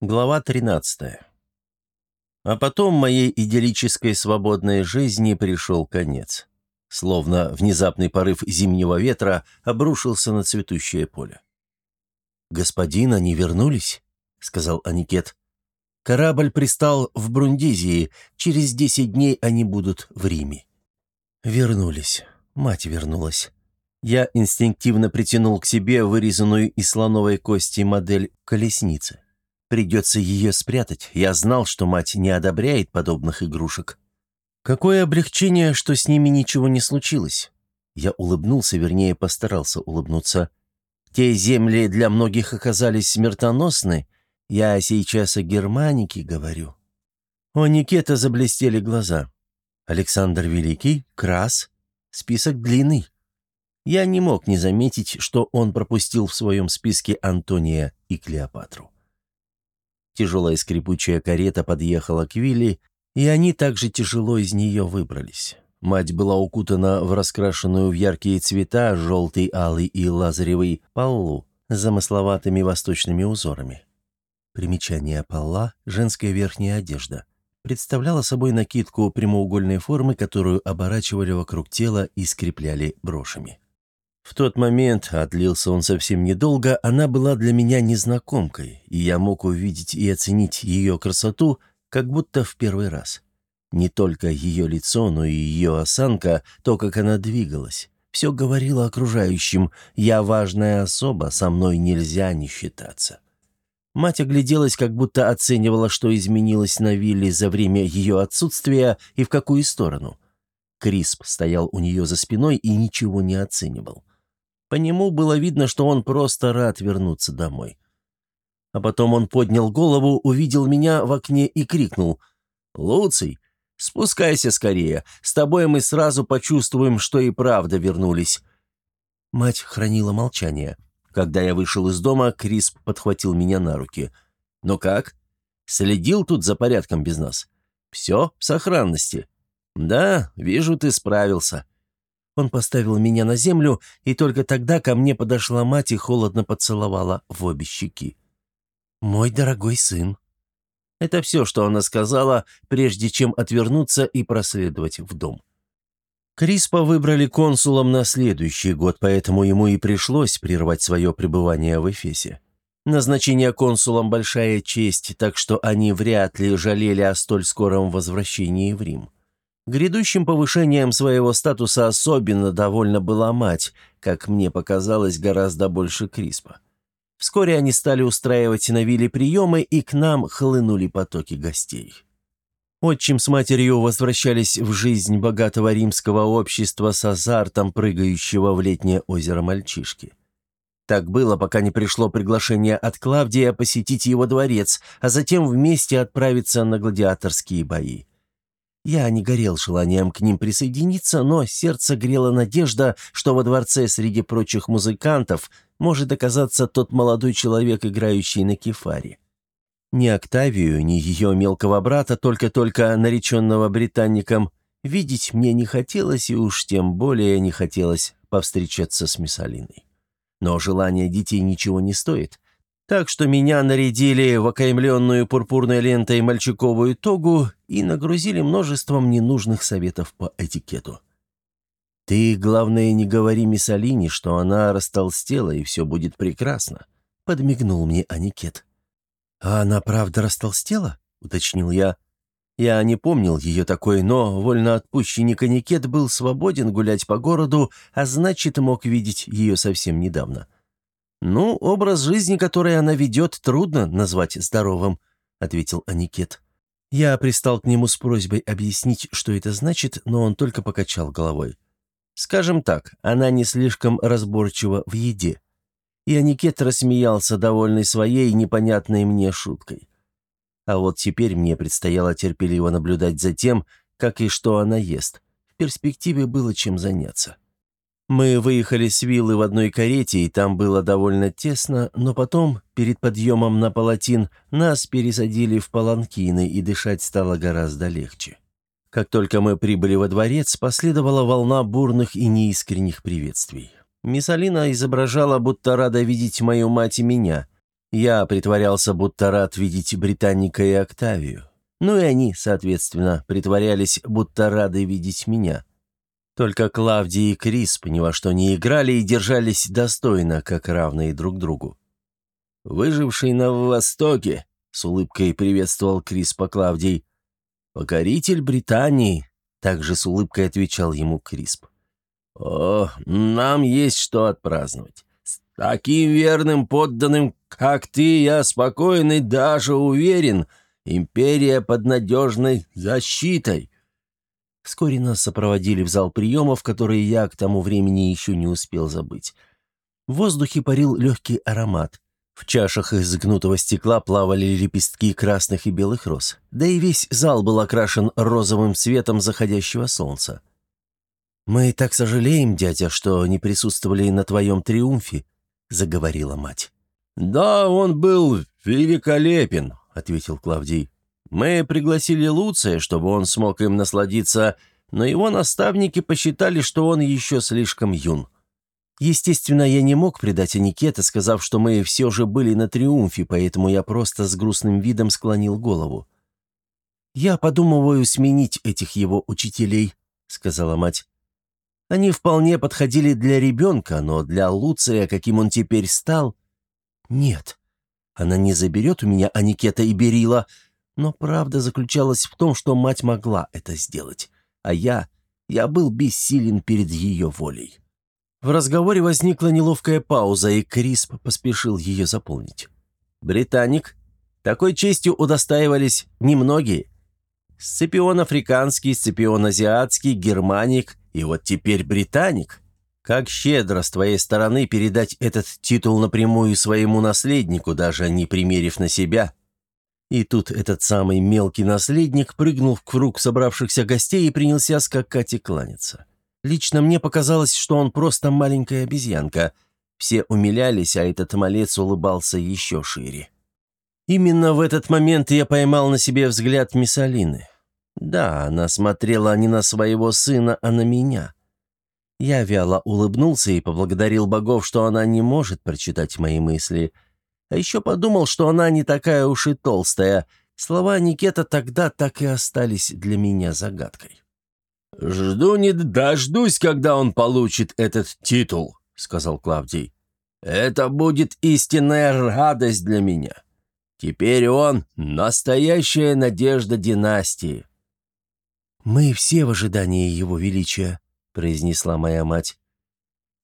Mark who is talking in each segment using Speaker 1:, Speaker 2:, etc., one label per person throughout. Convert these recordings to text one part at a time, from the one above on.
Speaker 1: Глава 13. А потом моей идиллической свободной жизни пришел конец. Словно внезапный порыв зимнего ветра обрушился на цветущее поле. «Господин, они вернулись?» — сказал Аникет. «Корабль пристал в Брундизии. Через десять дней они будут в Риме». «Вернулись. Мать вернулась». Я инстинктивно притянул к себе вырезанную из слоновой кости модель колесницы. Придется ее спрятать. Я знал, что мать не одобряет подобных игрушек. Какое облегчение, что с ними ничего не случилось. Я улыбнулся, вернее, постарался улыбнуться. Те земли для многих оказались смертоносны. Я сейчас о Германике говорю. У Никета заблестели глаза. Александр Великий, Крас. Список длинный. Я не мог не заметить, что он пропустил в своем списке Антония и Клеопатру. Тяжелая скрипучая карета подъехала к Вилли, и они также тяжело из нее выбрались. Мать была укутана в раскрашенную в яркие цвета желтый, алый и лазаревый полу с замысловатыми восточными узорами. Примечание полла – женская верхняя одежда. Представляла собой накидку прямоугольной формы, которую оборачивали вокруг тела и скрепляли брошами. В тот момент, отлился он совсем недолго, она была для меня незнакомкой, и я мог увидеть и оценить ее красоту, как будто в первый раз. Не только ее лицо, но и ее осанка, то, как она двигалась. Все говорило окружающим «я важная особа, со мной нельзя не считаться». Мать огляделась, как будто оценивала, что изменилось на вилле за время ее отсутствия и в какую сторону. Крисп стоял у нее за спиной и ничего не оценивал. По нему было видно, что он просто рад вернуться домой. А потом он поднял голову, увидел меня в окне и крикнул. «Луций, спускайся скорее. С тобой мы сразу почувствуем, что и правда вернулись». Мать хранила молчание. Когда я вышел из дома, Крисп подхватил меня на руки. «Ну как? Следил тут за порядком без нас? Все в сохранности?» «Да, вижу, ты справился». Он поставил меня на землю, и только тогда ко мне подошла мать и холодно поцеловала в обе щеки. «Мой дорогой сын». Это все, что она сказала, прежде чем отвернуться и проследовать в дом. Криспа выбрали консулом на следующий год, поэтому ему и пришлось прервать свое пребывание в Эфесе. Назначение консулом – большая честь, так что они вряд ли жалели о столь скором возвращении в Рим. Грядущим повышением своего статуса особенно довольна была мать, как мне показалось, гораздо больше Криспа. Вскоре они стали устраивать на вилле приемы, и к нам хлынули потоки гостей. Отчим с матерью возвращались в жизнь богатого римского общества с азартом прыгающего в летнее озеро мальчишки. Так было, пока не пришло приглашение от Клавдия посетить его дворец, а затем вместе отправиться на гладиаторские бои. Я не горел желанием к ним присоединиться, но сердце грела надежда, что во дворце среди прочих музыкантов может оказаться тот молодой человек, играющий на кефаре. Ни Октавию, ни ее мелкого брата, только-только нареченного британником, видеть мне не хотелось, и уж тем более не хотелось повстречаться с Миссалиной. Но желание детей ничего не стоит. Так что меня нарядили в окаймленную пурпурной лентой мальчиковую тогу и нагрузили множеством ненужных советов по этикету. «Ты, главное, не говори мисс Алине, что она растолстела, и все будет прекрасно», — подмигнул мне Аникет. «А она правда растолстела?» — уточнил я. Я не помнил ее такой, но вольноотпущенник Аникет был свободен гулять по городу, а значит, мог видеть ее совсем недавно. — «Ну, образ жизни, который она ведет, трудно назвать здоровым», — ответил Аникет. Я пристал к нему с просьбой объяснить, что это значит, но он только покачал головой. «Скажем так, она не слишком разборчива в еде». И Аникет рассмеялся, довольный своей непонятной мне шуткой. А вот теперь мне предстояло терпеливо наблюдать за тем, как и что она ест. В перспективе было чем заняться. Мы выехали с виллы в одной карете, и там было довольно тесно, но потом, перед подъемом на палатин, нас пересадили в паланкины, и дышать стало гораздо легче. Как только мы прибыли во дворец, последовала волна бурных и неискренних приветствий. Мисс Алина изображала, будто рада видеть мою мать и меня. Я притворялся, будто рад видеть Британника и Октавию. Ну и они, соответственно, притворялись, будто рады видеть меня. Только Клавдий и Крис ни во что не играли и держались достойно, как равные друг другу. «Выживший на Востоке», — с улыбкой приветствовал Крис по Клавдий. «Покоритель Британии», — также с улыбкой отвечал ему Крисп. «О, нам есть что отпраздновать. С таким верным подданным, как ты, я спокоен и даже уверен, империя под надежной защитой». Вскоре нас сопроводили в зал приемов, который я к тому времени еще не успел забыть. В воздухе парил легкий аромат. В чашах из гнутого стекла плавали лепестки красных и белых роз. Да и весь зал был окрашен розовым цветом заходящего солнца. «Мы так сожалеем, дядя, что не присутствовали на твоем триумфе», — заговорила мать. «Да, он был великолепен», — ответил Клавдий. «Мы пригласили Луция, чтобы он смог им насладиться, но его наставники посчитали, что он еще слишком юн». Естественно, я не мог предать Аникета, сказав, что мы все же были на триумфе, поэтому я просто с грустным видом склонил голову. «Я подумываю сменить этих его учителей», — сказала мать. «Они вполне подходили для ребенка, но для Луция, каким он теперь стал...» «Нет, она не заберет у меня Аникета и Берила», но правда заключалась в том, что мать могла это сделать, а я... я был бессилен перед ее волей. В разговоре возникла неловкая пауза, и Крисп поспешил ее заполнить. «Британик. Такой честью удостаивались немногие. Сципион африканский, Сципион азиатский, германик, и вот теперь британик. Как щедро с твоей стороны передать этот титул напрямую своему наследнику, даже не примерив на себя». И тут этот самый мелкий наследник прыгнул в круг собравшихся гостей и принялся скакать и кланяться. Лично мне показалось, что он просто маленькая обезьянка. Все умилялись, а этот малец улыбался еще шире. Именно в этот момент я поймал на себе взгляд Миссалины. Да, она смотрела не на своего сына, а на меня. Я вяло улыбнулся и поблагодарил богов, что она не может прочитать мои мысли. А еще подумал, что она не такая уж и толстая. Слова Никета тогда так и остались для меня загадкой.
Speaker 2: «Жду не дождусь, когда он получит этот титул», — сказал Клавдий. «Это будет истинная радость для меня. Теперь он — настоящая надежда династии».
Speaker 1: «Мы все в ожидании его величия», — произнесла моя мать.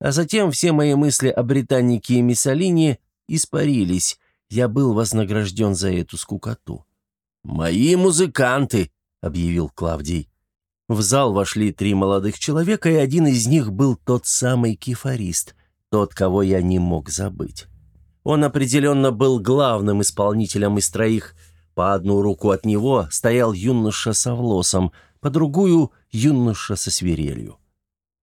Speaker 1: А затем все мои мысли о британнике и Миссалине испарились. Я был вознагражден за эту скукоту.
Speaker 2: «Мои музыканты», — объявил Клавдий.
Speaker 1: В зал вошли три молодых человека, и один из них был тот самый кефарист, тот, кого я не мог забыть. Он определенно был главным исполнителем из троих. По одну руку от него стоял юноша с Авлосом, по другую — юноша со свирелью.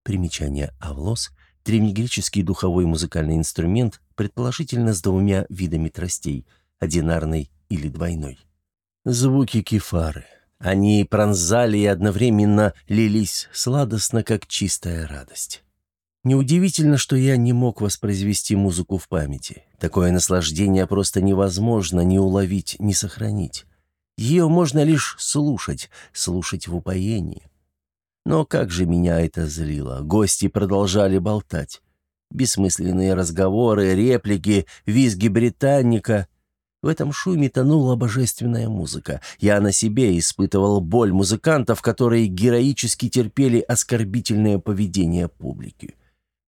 Speaker 1: Примечание «Авлос» — древнегреческий духовой музыкальный инструмент, предположительно с двумя видами тростей — одинарной или двойной. Звуки кефары — они пронзали и одновременно лились сладостно, как чистая радость. Неудивительно, что я не мог воспроизвести музыку в памяти. Такое наслаждение просто невозможно ни уловить, ни сохранить. Ее можно лишь слушать, слушать в упоении. Но как же меня это злило. Гости продолжали болтать. Бессмысленные разговоры, реплики, визги британника. В этом шуме тонула божественная музыка. Я на себе испытывал боль музыкантов, которые героически терпели оскорбительное поведение публики.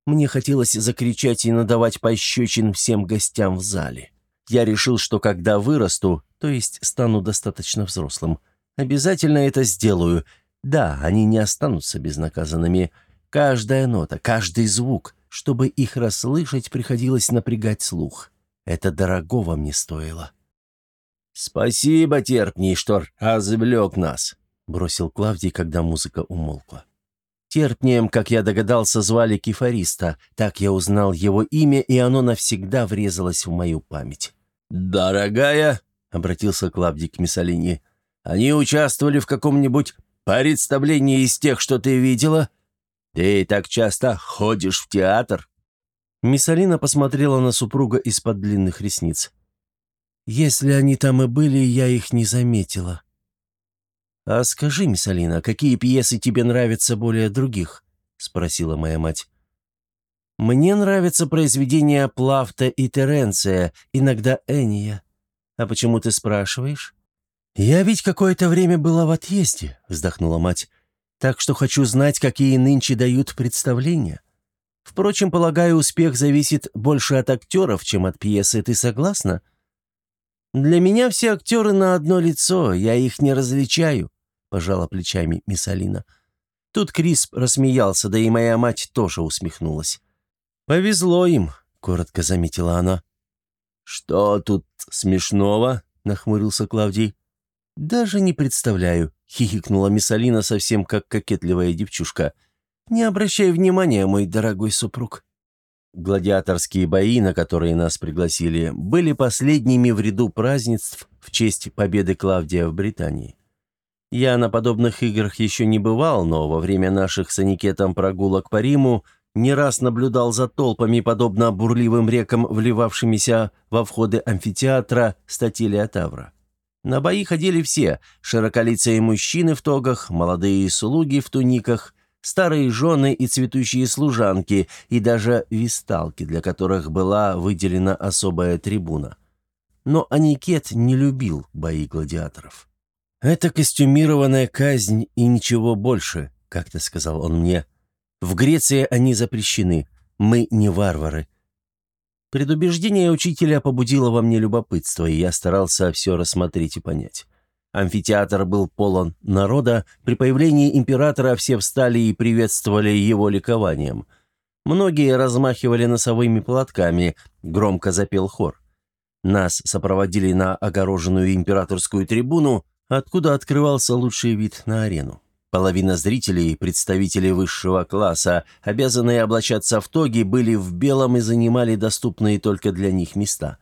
Speaker 1: Мне хотелось закричать и надавать пощечин всем гостям в зале. Я решил, что когда вырасту, то есть стану достаточно взрослым, обязательно это сделаю. Да, они не останутся безнаказанными. Каждая нота, каждый звук, чтобы их расслышать, приходилось напрягать слух. Это дорогого мне стоило.
Speaker 2: «Спасибо, терпний, что развлек нас», — бросил Клавдий, когда музыка умолкла.
Speaker 1: Терпнием, как я догадался, звали Кефариста. Так я узнал его имя, и оно навсегда врезалось в мою память.
Speaker 2: «Дорогая», — обратился Клавдий к Миссалине, — «они участвовали в каком-нибудь представлении из тех, что ты видела? Ты так часто ходишь в театр?»
Speaker 1: Миссалина посмотрела на супруга из-под длинных ресниц. Если они там и были, я их не заметила. «А скажи, мисс Алина, какие пьесы тебе нравятся более других?» — спросила моя мать. «Мне нравятся произведения Плафта и Теренция, иногда Эния. А почему ты спрашиваешь?» «Я ведь какое-то время была в отъезде», — вздохнула мать. «Так что хочу знать, какие нынче дают представления. Впрочем, полагаю, успех зависит больше от актеров, чем от пьесы. Ты согласна?» «Для меня все актеры на одно лицо, я их не различаю», — пожала плечами мисс Алина. Тут Крисп рассмеялся, да и моя мать тоже усмехнулась. «Повезло им», — коротко заметила она.
Speaker 2: «Что тут смешного?» — нахмурился Клавдий.
Speaker 1: «Даже не представляю», — хихикнула мисс Алина совсем как кокетливая девчушка. «Не обращай внимания, мой дорогой супруг». Гладиаторские бои, на которые нас пригласили, были последними в ряду празднеств в честь победы Клавдия в Британии. Я на подобных играх еще не бывал, но во время наших с Аникетом прогулок по Риму не раз наблюдал за толпами, подобно бурливым рекам, вливавшимися во входы амфитеатра Статилия Тавра. На бои ходили все – широколицые мужчины в тогах, молодые слуги в туниках, старые жены и цветущие служанки, и даже висталки, для которых была выделена особая трибуна. Но Аникет не любил бои гладиаторов. «Это костюмированная казнь и ничего больше», — как-то сказал он мне. «В Греции они запрещены. Мы не варвары. Предубеждение учителя побудило во мне любопытство, и я старался все рассмотреть и понять. Амфитеатр был полон народа, при появлении императора все встали и приветствовали его ликованием. Многие размахивали носовыми платками, громко запел хор. Нас сопроводили на огороженную императорскую трибуну, откуда открывался лучший вид на арену. Половина зрителей, представители высшего класса, обязанные облачаться в тоги, были в белом и занимали доступные только для них места.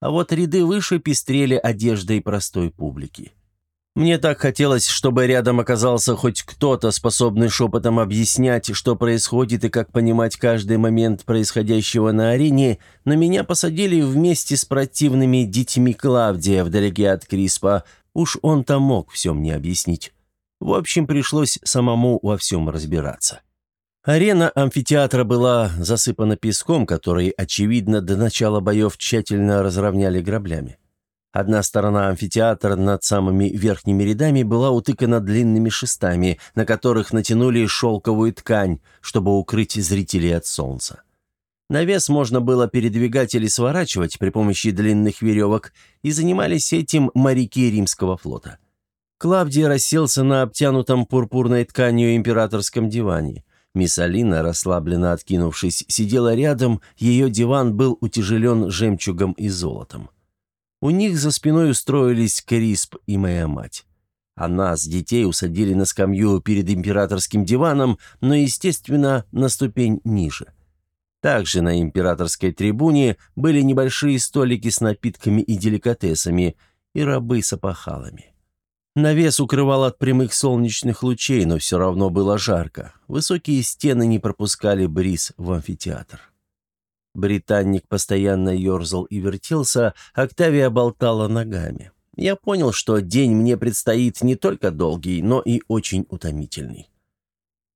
Speaker 1: А вот ряды выше пестрели одеждой простой публики. Мне так хотелось, чтобы рядом оказался хоть кто-то, способный шепотом объяснять, что происходит и как понимать каждый момент происходящего на арене, но меня посадили вместе с противными детьми Клавдия вдалеке от Криспа. Уж он-то мог все мне объяснить. В общем, пришлось самому во всем разбираться. Арена амфитеатра была засыпана песком, который, очевидно, до начала боев тщательно разровняли граблями. Одна сторона амфитеатра над самыми верхними рядами была утыкана длинными шестами, на которых натянули шелковую ткань, чтобы укрыть зрителей от солнца. Навес можно было передвигать или сворачивать при помощи длинных веревок, и занимались этим моряки римского флота. Клавдий расселся на обтянутом пурпурной тканью императорском диване. Мисс Алина, расслабленно откинувшись, сидела рядом, ее диван был утяжелен жемчугом и золотом. У них за спиной устроились Крисп и моя мать. А нас, детей, усадили на скамью перед императорским диваном, но, естественно, на ступень ниже. Также на императорской трибуне были небольшие столики с напитками и деликатесами, и рабы с опахалами. Навес укрывал от прямых солнечных лучей, но все равно было жарко. Высокие стены не пропускали бриз в амфитеатр. Британник постоянно ерзал и вертелся, Октавия болтала ногами. Я понял, что день мне предстоит не только долгий, но и очень утомительный.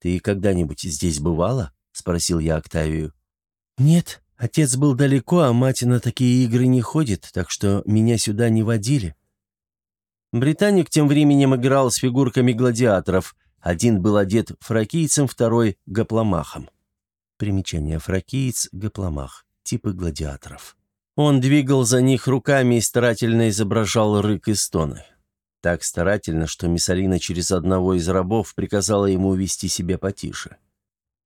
Speaker 1: «Ты когда-нибудь здесь бывала?» — спросил я Октавию. «Нет, отец был далеко, а мать на такие игры не ходит, так что меня сюда не водили», Британик тем временем играл с фигурками гладиаторов. Один был одет фракийцем, второй — гопломахом. Примечание фракиец, гопломах. Типы гладиаторов. Он двигал за них руками и старательно изображал рык и стоны. Так старательно, что Миссалина через одного из рабов приказала ему вести себя потише.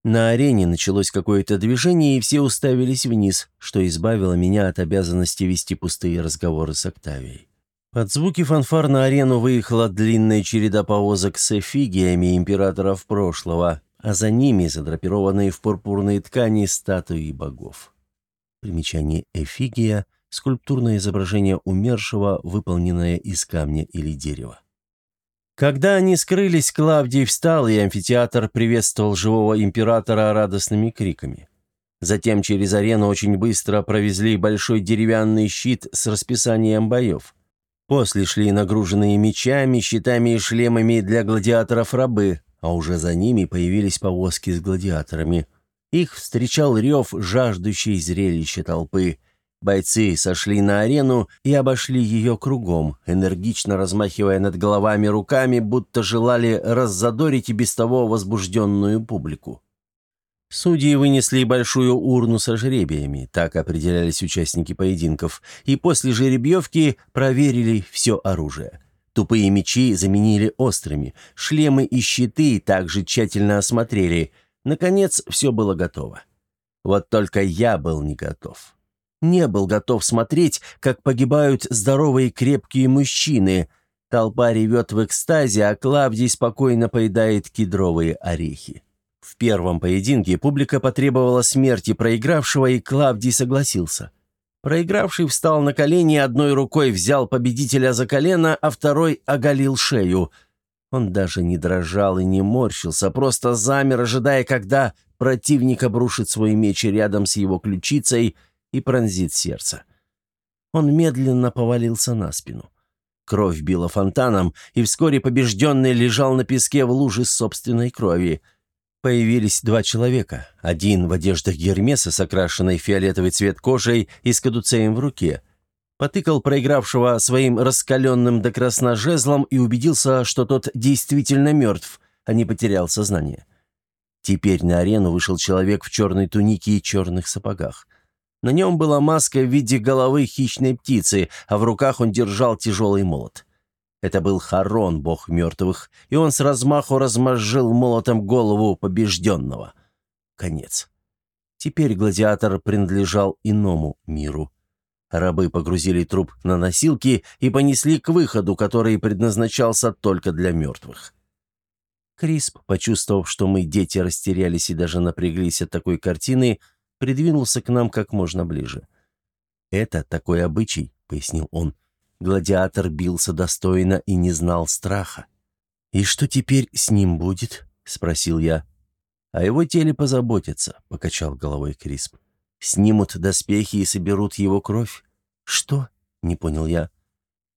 Speaker 1: На арене началось какое-то движение, и все уставились вниз, что избавило меня от обязанности вести пустые разговоры с Октавией. Под звуки фанфар на арену выехала длинная череда повозок с эфигиями императоров прошлого, а за ними задрапированные в пурпурные ткани статуи богов. Примечание «эфигия» — скульптурное изображение умершего, выполненное из камня или дерева. Когда они скрылись, Клавдий встал, и амфитеатр приветствовал живого императора радостными криками. Затем через арену очень быстро провезли большой деревянный щит с расписанием боев. После шли нагруженные мечами, щитами и шлемами для гладиаторов рабы, а уже за ними появились повозки с гладиаторами. Их встречал рев жаждущей зрелища толпы. Бойцы сошли на арену и обошли ее кругом, энергично размахивая над головами руками, будто желали раззадорить и без того возбужденную публику. Судьи вынесли большую урну со жребиями, так определялись участники поединков, и после жеребьевки проверили все оружие. Тупые мечи заменили острыми, шлемы и щиты также тщательно осмотрели. Наконец, все было готово. Вот только я был не готов. Не был готов смотреть, как погибают здоровые крепкие мужчины. Толпа ревет в экстазе, а Клавдий спокойно поедает кедровые орехи. В первом поединке публика потребовала смерти проигравшего, и Клавдий согласился. Проигравший встал на колени, одной рукой взял победителя за колено, а второй оголил шею. Он даже не дрожал и не морщился, просто замер, ожидая, когда противник обрушит свой меч рядом с его ключицей и пронзит сердце. Он медленно повалился на спину. Кровь била фонтаном, и вскоре побежденный лежал на песке в луже собственной крови – Появились два человека. Один в одеждах Гермеса с окрашенной фиолетовый цвет кожей и с кадуцеем в руке. Потыкал проигравшего своим раскаленным до красна жезлом и убедился, что тот действительно мертв, а не потерял сознание. Теперь на арену вышел человек в черной тунике и черных сапогах. На нем была маска в виде головы хищной птицы, а в руках он держал тяжелый молот. Это был Харон, бог мертвых, и он с размаху размозжил молотом голову побежденного. Конец. Теперь гладиатор принадлежал иному миру. Рабы погрузили труп на носилки и понесли к выходу, который предназначался только для мертвых. Крисп, почувствовав, что мы, дети, растерялись и даже напряглись от такой картины, придвинулся к нам как можно ближе. «Это такой обычай», — пояснил он, — Гладиатор бился достойно и не знал страха. «И что теперь с ним будет?» — спросил я. «О его теле позаботятся», — покачал головой Крисп. «Снимут доспехи и соберут его кровь». «Что?» — не понял я.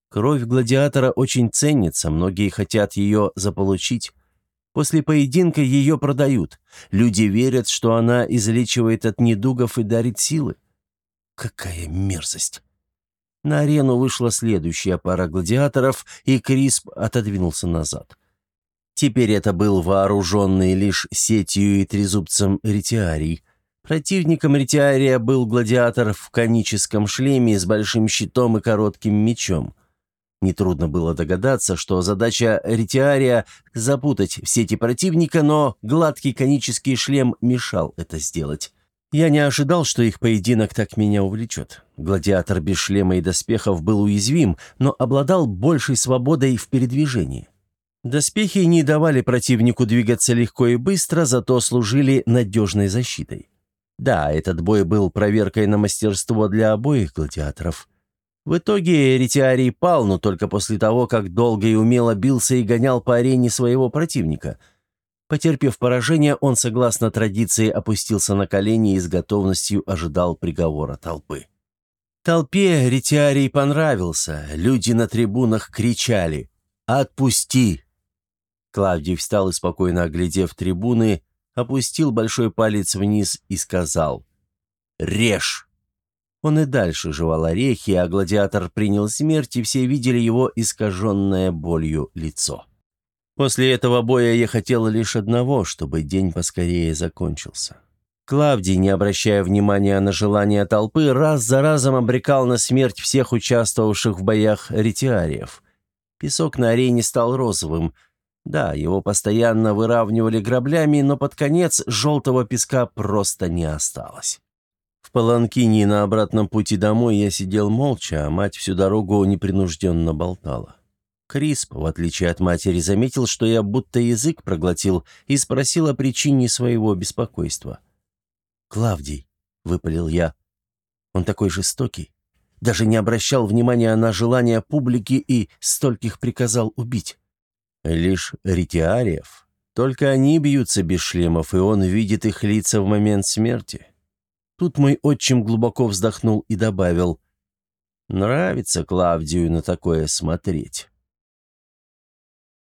Speaker 1: «Кровь гладиатора очень ценится, многие хотят ее заполучить. После поединка ее продают. Люди верят, что она излечивает от недугов и дарит силы». «Какая мерзость!» На арену вышла следующая пара гладиаторов, и Крисп отодвинулся назад. Теперь это был вооруженный лишь сетью и трезубцем ретиарий. Противником ретиария был гладиатор в коническом шлеме с большим щитом и коротким мечом. Нетрудно было догадаться, что задача ретиария — запутать в сети противника, но гладкий конический шлем мешал это сделать. Я не ожидал, что их поединок так меня увлечет. Гладиатор без шлема и доспехов был уязвим, но обладал большей свободой в передвижении. Доспехи не давали противнику двигаться легко и быстро, зато служили надежной защитой. Да, этот бой был проверкой на мастерство для обоих гладиаторов. В итоге Ретиарий пал, но только после того, как долго и умело бился и гонял по арене своего противника – Потерпев поражение, он, согласно традиции, опустился на колени и с готовностью ожидал приговора толпы. Толпе ретиарий понравился, люди на трибунах кричали «Отпусти!». Клавдий встал и, спокойно оглядев трибуны, опустил большой палец вниз и сказал «Режь!». Он и дальше жевал орехи, а гладиатор принял смерть, и все видели его искаженное болью лицо. После этого боя я хотел лишь одного, чтобы день поскорее закончился. Клавдий, не обращая внимания на желания толпы, раз за разом обрекал на смерть всех участвовавших в боях ретиариев. Песок на арене стал розовым. Да, его постоянно выравнивали граблями, но под конец желтого песка просто не осталось. В Паланкине на обратном пути домой я сидел молча, а мать всю дорогу непринужденно болтала. Крисп, в отличие от матери, заметил, что я будто язык проглотил и спросил о причине своего беспокойства. «Клавдий», — выпалил я, — «он такой жестокий, даже не обращал внимания на желания публики и стольких приказал убить». «Лишь ретиариев. Только они бьются без шлемов, и он видит их лица в момент смерти. Тут мой отчим глубоко вздохнул и добавил, «Нравится Клавдию на такое смотреть».